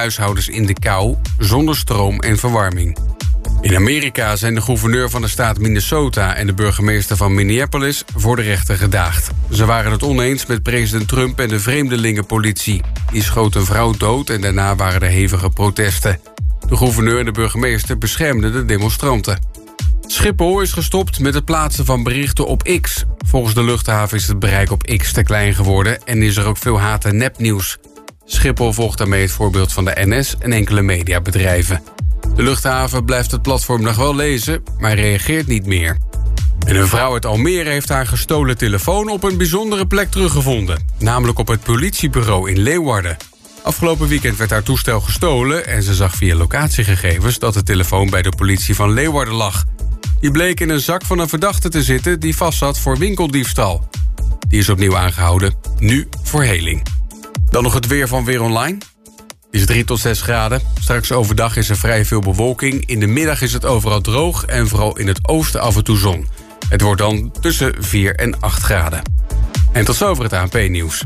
huishoudens in de kou, zonder stroom en verwarming. In Amerika zijn de gouverneur van de staat Minnesota en de burgemeester van Minneapolis voor de rechter gedaagd. Ze waren het oneens met president Trump en de vreemdelingenpolitie. Die schoot een vrouw dood en daarna waren er hevige protesten. De gouverneur en de burgemeester beschermden de demonstranten. Schiphol is gestopt met het plaatsen van berichten op X. Volgens de luchthaven is het bereik op X te klein geworden... en is er ook veel haat- en nepnieuws. Schiphol volgt daarmee het voorbeeld van de NS en enkele mediabedrijven. De luchthaven blijft het platform nog wel lezen, maar reageert niet meer. En een vrouw uit Almere heeft haar gestolen telefoon op een bijzondere plek teruggevonden. Namelijk op het politiebureau in Leeuwarden. Afgelopen weekend werd haar toestel gestolen... en ze zag via locatiegegevens dat de telefoon bij de politie van Leeuwarden lag. Die bleek in een zak van een verdachte te zitten die vastzat voor winkeldiefstal. Die is opnieuw aangehouden, nu voor heling. Dan nog het weer van Weer Online. Het is 3 tot 6 graden. Straks overdag is er vrij veel bewolking. In de middag is het overal droog en vooral in het oosten af en toe zon. Het wordt dan tussen 4 en 8 graden. En tot zover het ANP-nieuws.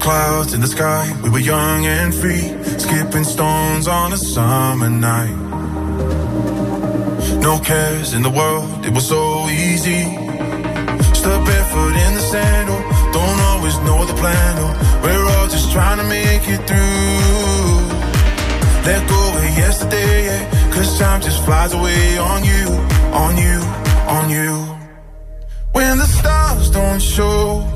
Clouds in the sky. We were young and free, skipping stones on a summer night. No cares in the world, it was so easy. Step barefoot in the sand, oh, don't always know the plan. Oh, we're all just trying to make it through. Let go of yesterday, yeah, cause time just flies away on you, on you, on you. When the stars don't show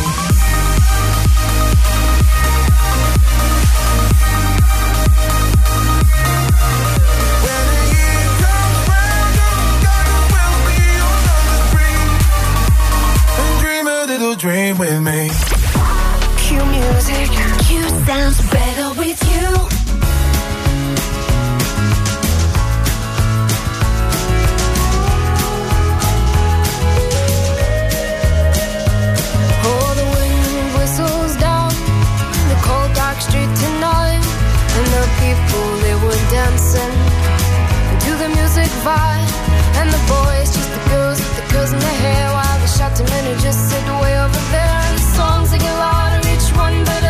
Dream with me. Cue music. Cue sounds better with you. All the wind whistles down the cold dark street tonight And the people, they were dancing to the music vibe. And the boys, just the girls with the girls in their hair. Men who just sit way over there. The songs they get louder, each one better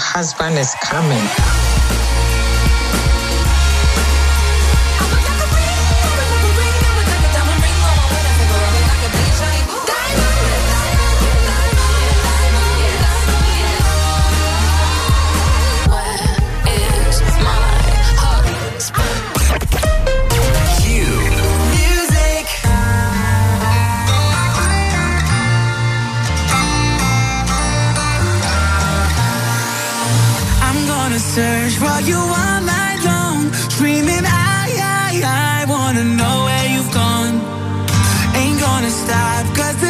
husband is coming. search for you all night long, screaming I, I, I wanna know where you've gone. Ain't gonna stop 'cause.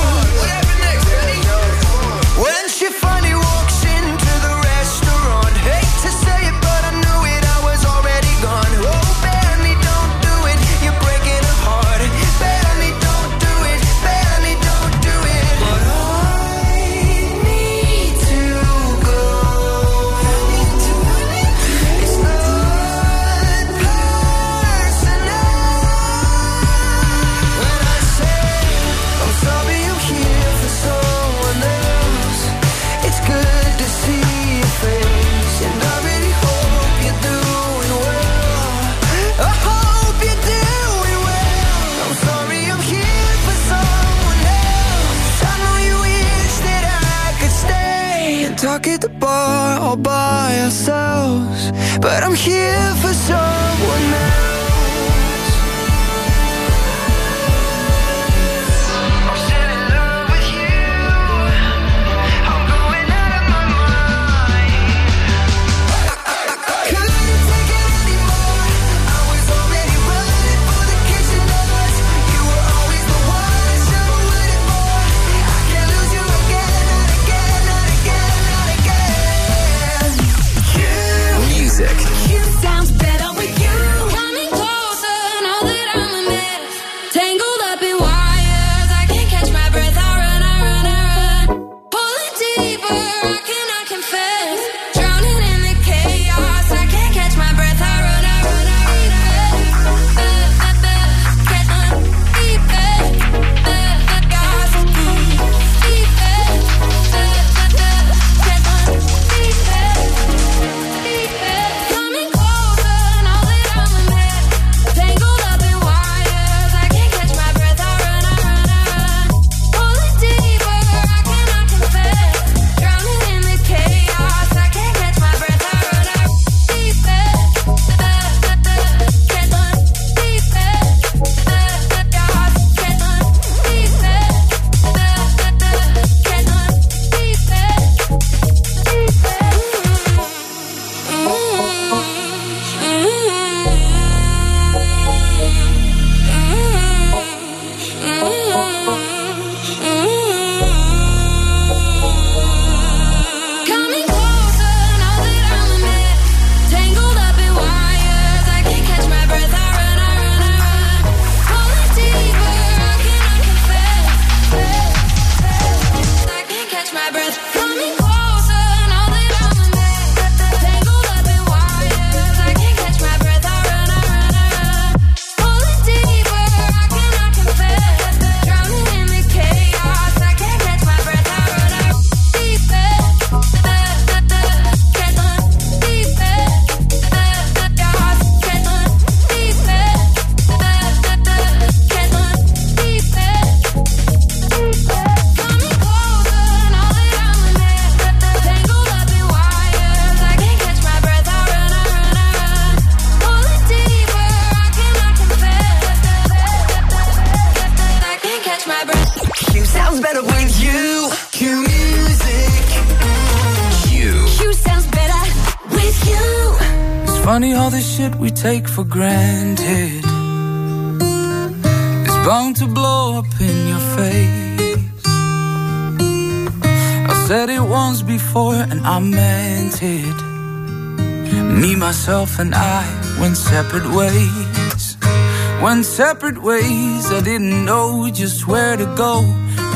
I'm here for someone else take for granted is bound to blow up in your face. I said it once before and I meant it. Me, myself, and I went separate ways. Went separate ways, I didn't know just where to go,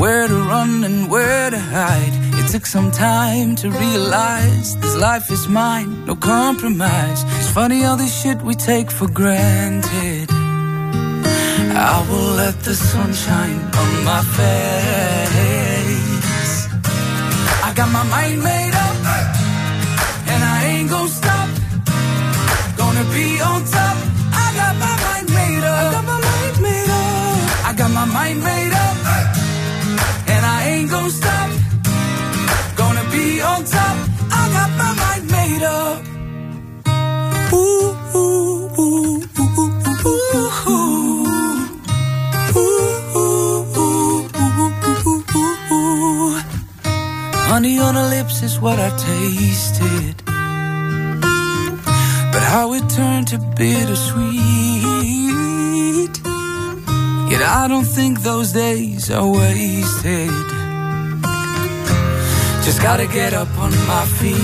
where to run, and where to hide. It took some time to realize this life is mine, no compromise. It's funny all this shit we take for granted. I will let the sun shine on my face. I got my mind made up, and I ain't gonna stop. Gonna be on top. I got my mind made up. I got my mind made up. I got my mind made up. on top. I got my mind made up. Ooh, ooh. Ooh, ooh, ooh, ooh, ooh, ooh. Honey on her lips is what I tasted. But how it turned to bittersweet. Yet I don't think those days are wasted. Just gotta get up on my feet.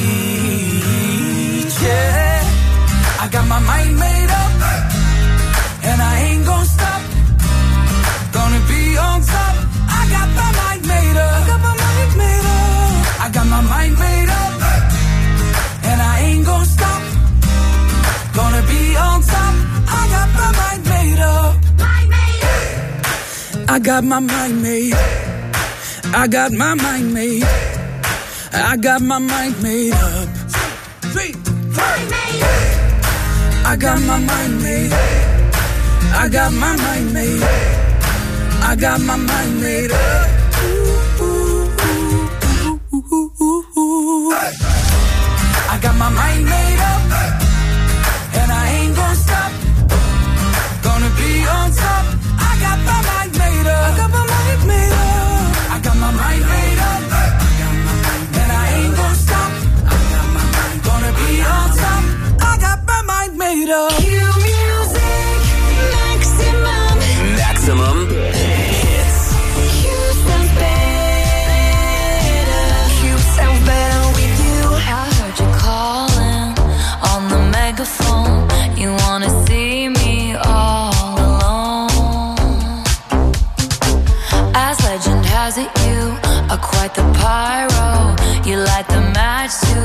Yeah, I got my mind made up, and I ain't gonna stop. Gonna be on top. I got my mind made up. I got my mind made up. I got my mind made up, and I ain't gonna stop. Gonna be on top. I got my mind made up. Made up. I got my mind made. I got my mind made. I got my mind made up. Two, three, three. I got my mind made. up. I got my mind made. up. I got my mind made up. I got my mind made up, and I ain't gonna stop. Gonna be on top. I got my mind made up. I got my mind made up. Q music, maximum. Maximum hits. Q sounds better. Q sounds better with you. I heard you calling on the megaphone. You wanna see me all alone. As legend has it, you are quite the pyro. You light the match to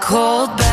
cold bed.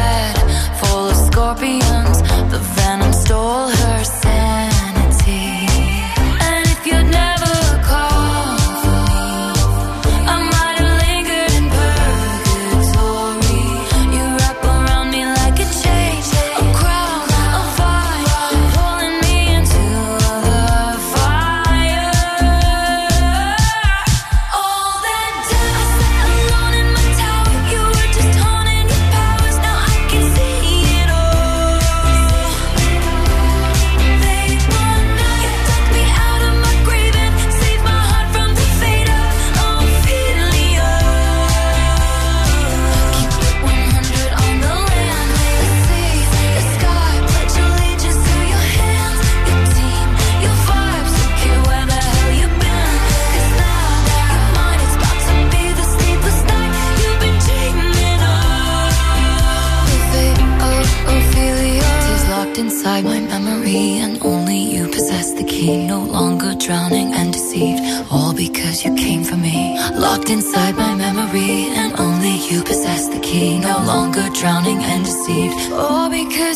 drowning and deceived. All because.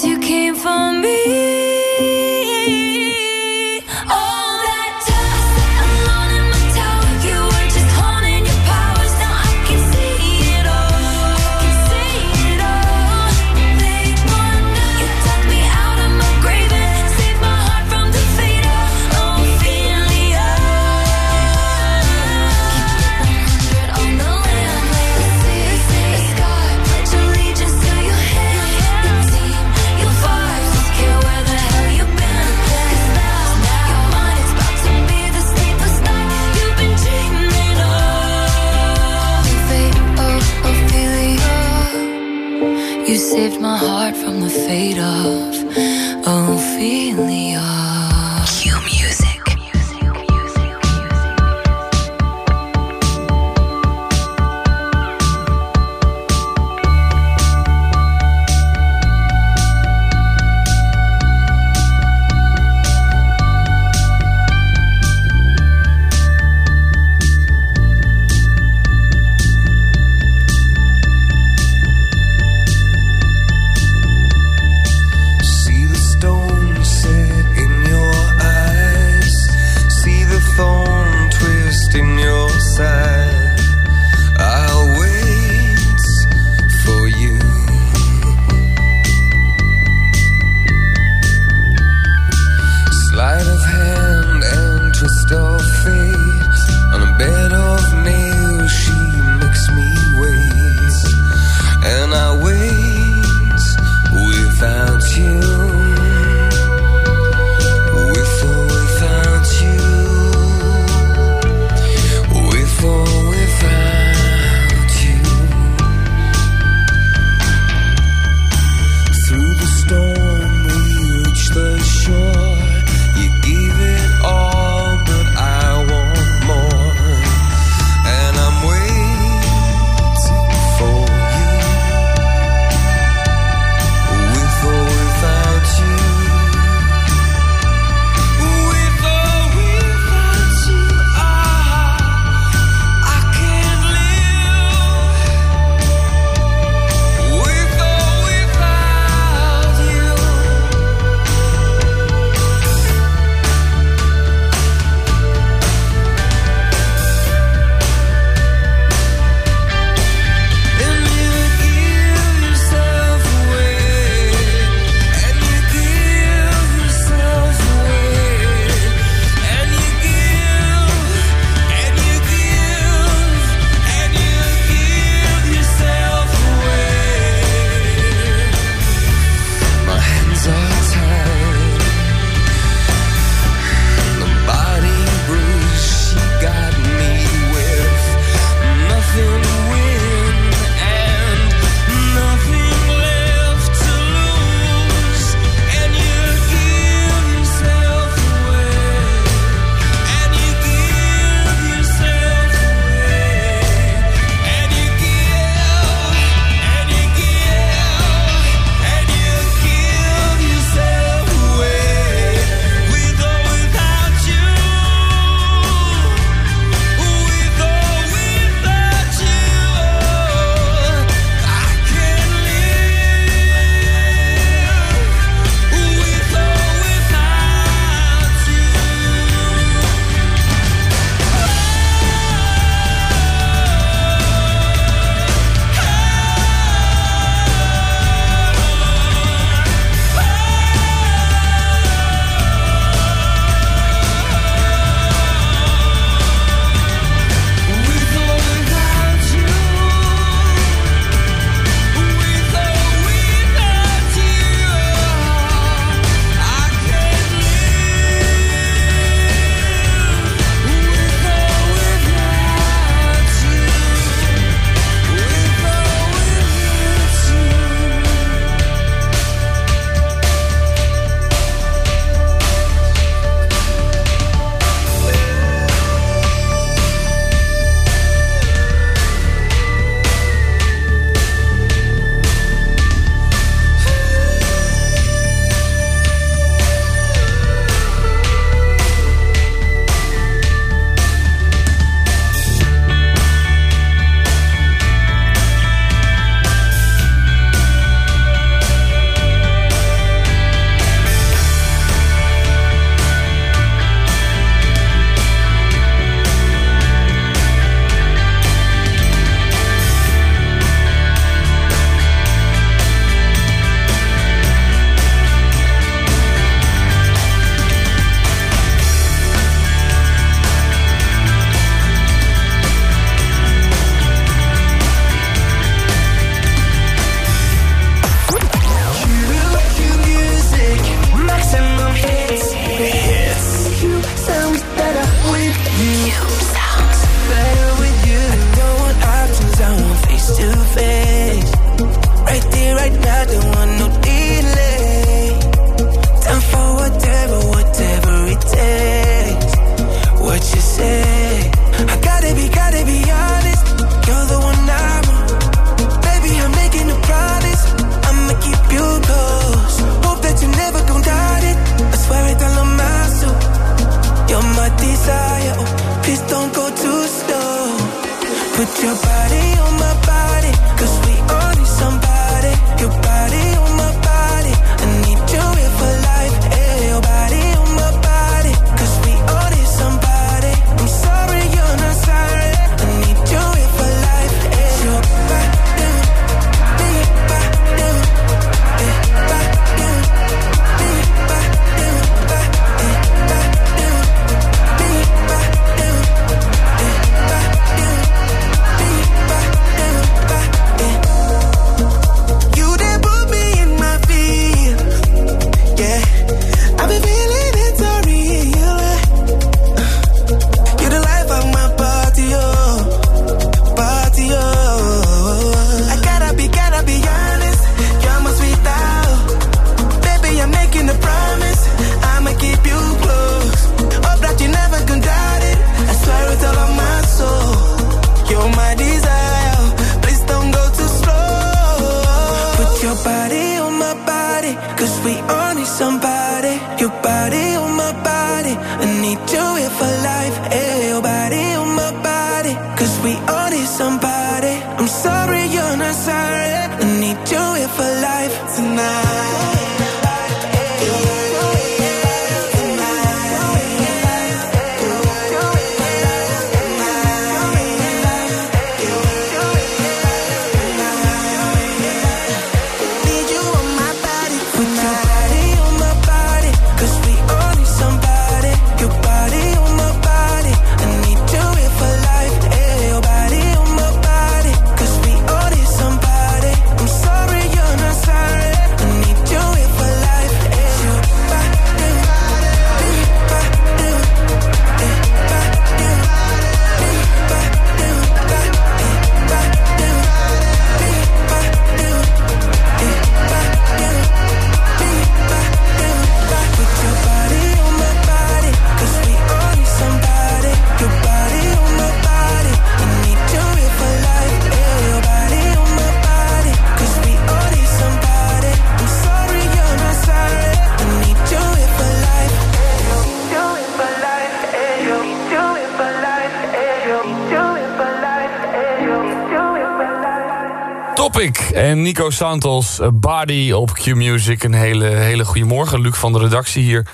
Nico Santos, eh, Body op Q-Music. Een hele, hele goede morgen, Luc van de redactie hier.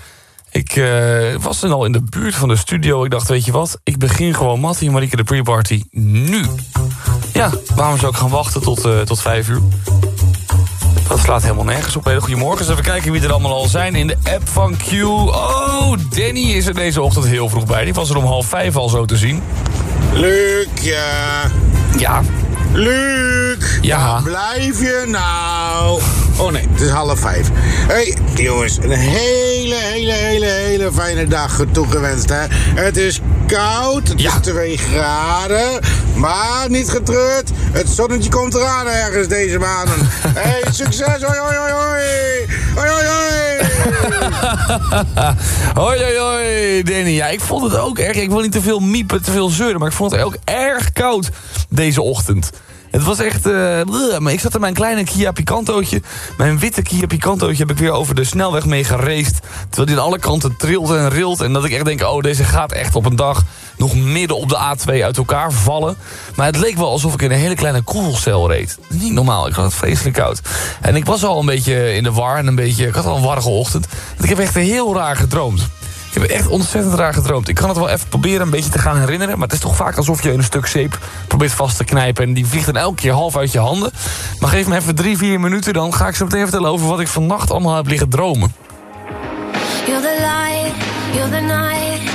Ik eh, was dan al in de buurt van de studio. Ik dacht, weet je wat, ik begin gewoon Mattie en Marieke de pre-party nu. Ja, waarom zou ik gaan wachten tot, eh, tot vijf uur? Dat slaat helemaal nergens op. Hele goedemorgen. Even kijken wie er allemaal al zijn in de app van Q. Oh, Danny is er deze ochtend heel vroeg bij. Die was er om half vijf al zo te zien. Luc, ja. Ja, Luc. Ja. Blijf je nou? Oh nee, het is half vijf. hey, jongens, een hele, hele, hele, hele fijne dag toegewenst, hè. Het is koud, het Ja. is 2 graden, maar niet getreurd. Het zonnetje komt eraan ergens deze maanden. hey, succes, hoi, hoi, hoi, hoi. Hoi, hoi, hoi. hoi, hoi, hoi, Danny. Ja, ik vond het ook erg. Ik wil niet te veel miepen, te veel zeuren, maar ik vond het ook erg koud deze ochtend. Het was echt... eh, maar ik zat in mijn kleine Kia Picantootje. Mijn witte Kia Picantootje heb ik weer over de snelweg mee geraced. Terwijl die aan alle kanten trilt en rilt. En dat ik echt denk, oh, deze gaat echt op een dag... nog midden op de A2 uit elkaar vallen. Maar het leek wel alsof ik in een hele kleine koelcel reed. Niet normaal, ik had het vreselijk koud. En ik was al een beetje in de war en een beetje... Ik had al een warrige ochtend. Ik heb echt heel raar gedroomd. Ik heb echt ontzettend raar gedroomd. Ik kan het wel even proberen een beetje te gaan herinneren... maar het is toch vaak alsof je een stuk zeep probeert vast te knijpen... en die vliegt dan elke keer half uit je handen. Maar geef me even drie, vier minuten... dan ga ik zo meteen vertellen over wat ik vannacht allemaal heb liggen dromen. You're the light, you're the night,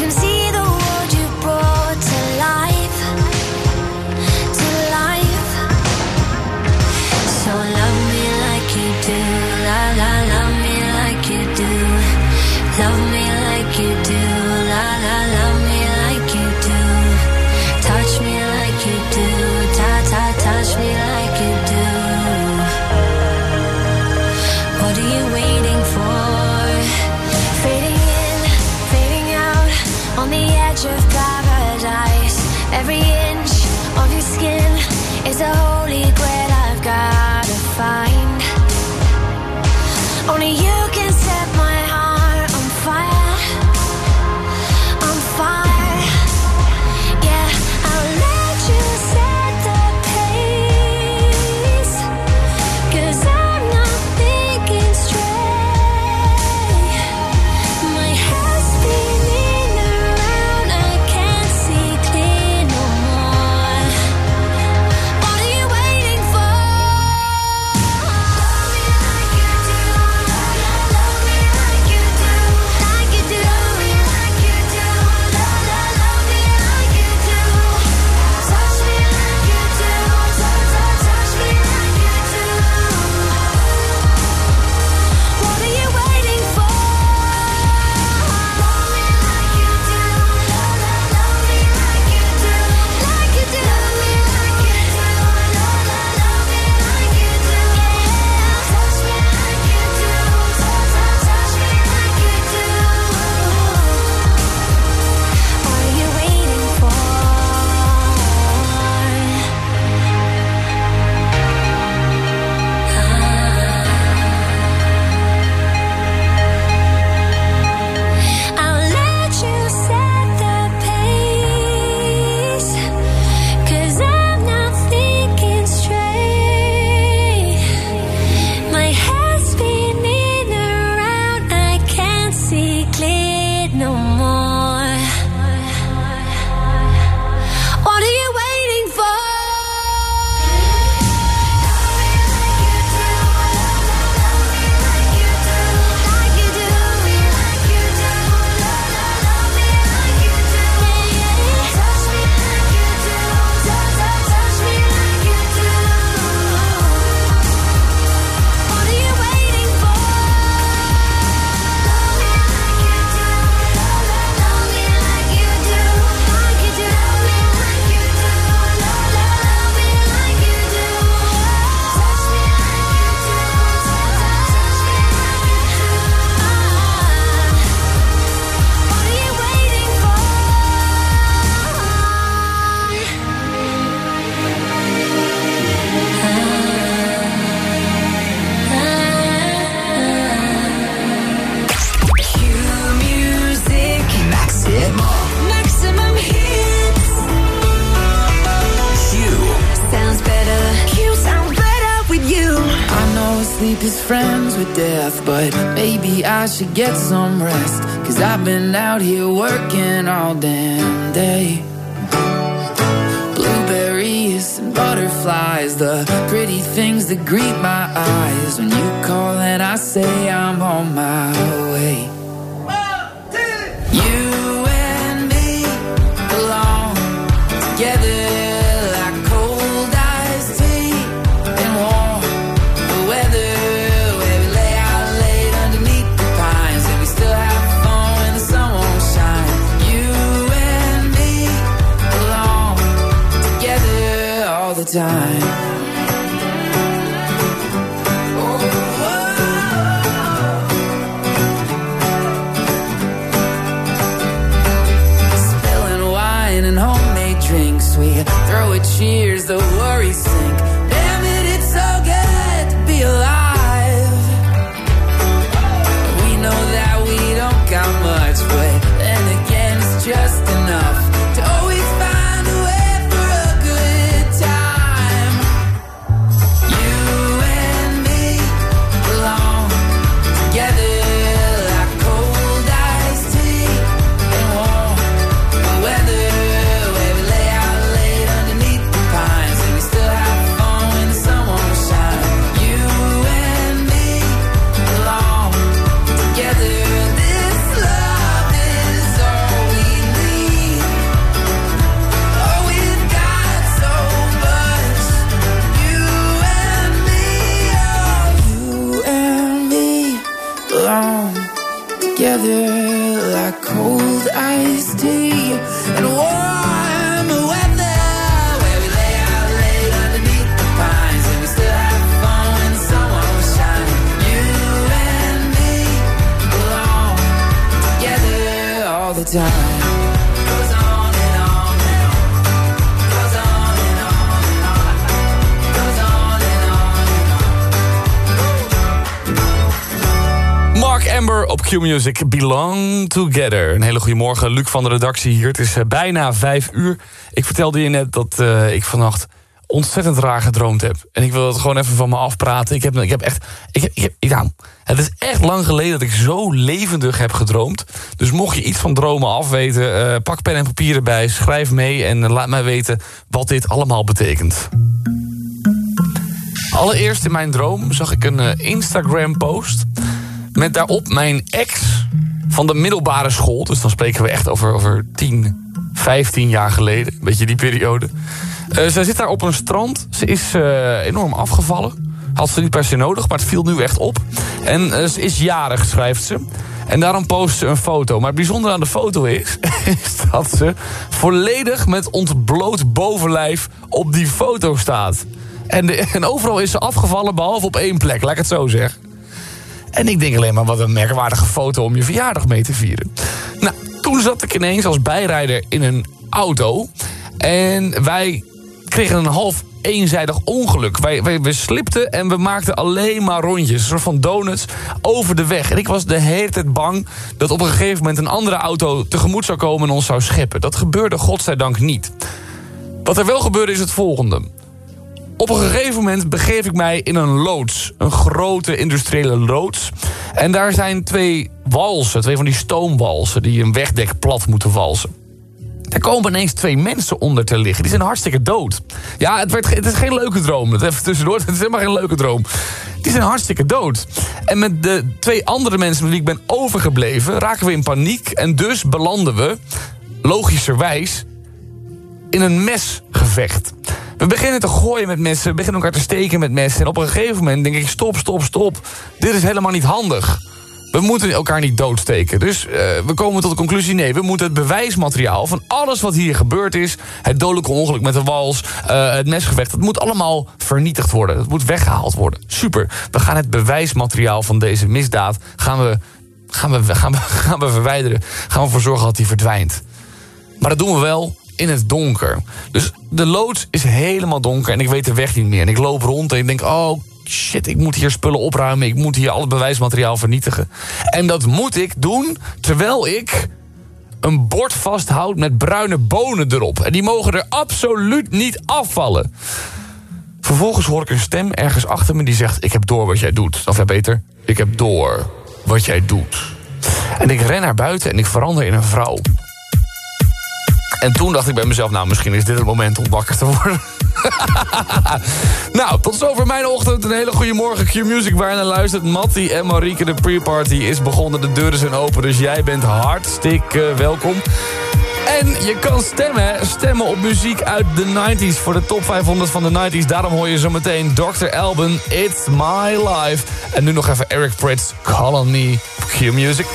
even see the should get some rest. Cause I've been out here working all damn day. Blueberries and butterflies The pretty things that greet my Q-Music, Belong Together. Een hele goede morgen, Luc van de redactie hier. Het is eh, bijna vijf uur. Ik vertelde je net dat eh, ik vannacht ontzettend raar gedroomd heb. En ik wil het gewoon even van me afpraten. Ik heb, ik heb echt... Ik heb, ik ja, het is echt lang geleden dat ik zo levendig heb gedroomd. Dus mocht je iets van dromen afweten... eh, pak pen en papier erbij, schrijf mee... en laat mij weten wat dit allemaal betekent. Allereerst in mijn droom zag ik een Instagram-post... met daarop mijn ex van de middelbare school. Dus dan spreken we echt over, over 10, 15 jaar geleden. Een beetje die periode. Eh, zij zit daar op een strand. Ze is eh, enorm afgevallen. Had ze niet per se nodig, maar het viel nu echt op. En eh, ze is jarig, schrijft ze. En daarom post ze een foto. Maar het bijzondere aan de foto is... is dat ze volledig met ontbloot bovenlijf op die foto staat. En, en overal is ze afgevallen, behalve op één plek. Laat ik het zo zeggen. En ik denk alleen maar, wat een merkwaardige foto om je verjaardag mee te vieren. Nou, toen zat ik ineens als bijrijder in een auto. En wij kregen een half eenzijdig ongeluk. Wij, we slipten en we maakten alleen maar rondjes. Een soort van donuts over de weg. En ik was de hele tijd bang dat op een gegeven moment... een andere auto tegemoet zou komen en ons zou scheppen. Dat gebeurde godzijdank niet. Wat er wel gebeurde is het volgende. Op een gegeven moment begeef ik mij in een loods. Een grote industriële loods. En daar zijn twee walsen, twee van die stoomwalsen... die een wegdek plat moeten walsen. Er komen ineens twee mensen onder te liggen. Die zijn hartstikke dood. Ja, het, werd, het is geen leuke droom. Dat even tussendoor. Het is helemaal geen leuke droom. Die zijn hartstikke dood. En met de twee andere mensen met wie ik ben overgebleven... raken we in paniek. En dus belanden we, logischerwijs, in een mesgevecht. We beginnen te gooien met messen, we beginnen elkaar te steken met messen. En op een gegeven moment denk ik, stop, stop, stop. Dit is helemaal niet handig. We moeten elkaar niet doodsteken. Dus eh, we komen tot de conclusie, nee, we moeten het bewijsmateriaal... van alles wat hier gebeurd is... het dodelijke ongeluk met de wals, eh, het mesgevecht... het moet allemaal vernietigd worden. Het moet weggehaald worden. Super. We gaan het bewijsmateriaal van deze misdaad... gaan we, gaan we, gaan we, gaan we verwijderen. Gaan we ervoor zorgen dat die verdwijnt. Maar dat doen we wel in het donker. Dus de loods is helemaal donker en ik weet de weg niet meer. En ik loop rond en ik denk, oh shit, ik moet hier spullen opruimen. Ik moet hier al het bewijsmateriaal vernietigen. En dat moet ik doen terwijl ik een bord vasthoud met bruine bonen erop. En die mogen er absoluut niet afvallen. Vervolgens hoor ik een stem ergens achter me die zegt... ik heb door wat jij doet. Of ja, beter, ik heb door wat jij doet. En ik ren naar buiten en ik verander in een vrouw. En toen dacht ik bij mezelf, nou, misschien is dit het moment om wakker te worden. nou, tot zover mijn ochtend. Een hele goede morgen. Q-Music waar je naar luistert. Mattie en Marieke, de pre-party is begonnen. De deuren zijn open, dus jij bent hartstikke welkom. En je kan stemmen, stemmen op muziek uit de 90s voor de top 500 van de 90s. Daarom hoor je zo meteen Dr. Alban, It's My Life. En nu nog even Eric On Me, Q-Music.